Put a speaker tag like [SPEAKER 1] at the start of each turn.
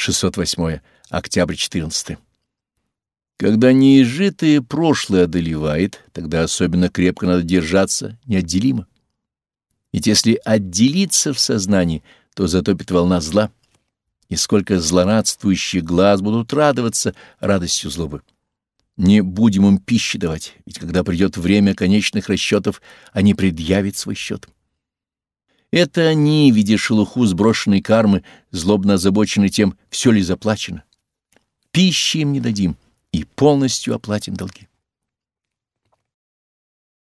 [SPEAKER 1] 608. Октябрь 14. Когда неизжитое прошлое одолевает, тогда особенно крепко надо держаться неотделимо. Ведь если отделиться в сознании, то затопит волна зла, и сколько злорадствующих глаз будут радоваться радостью злобы. Не будем им пищи давать, ведь когда придет время конечных расчетов, они предъявят свой счет. Это они, видя шелуху сброшенной кармы, злобно озабочены тем, все ли заплачено. Пищи им не дадим и полностью оплатим долги.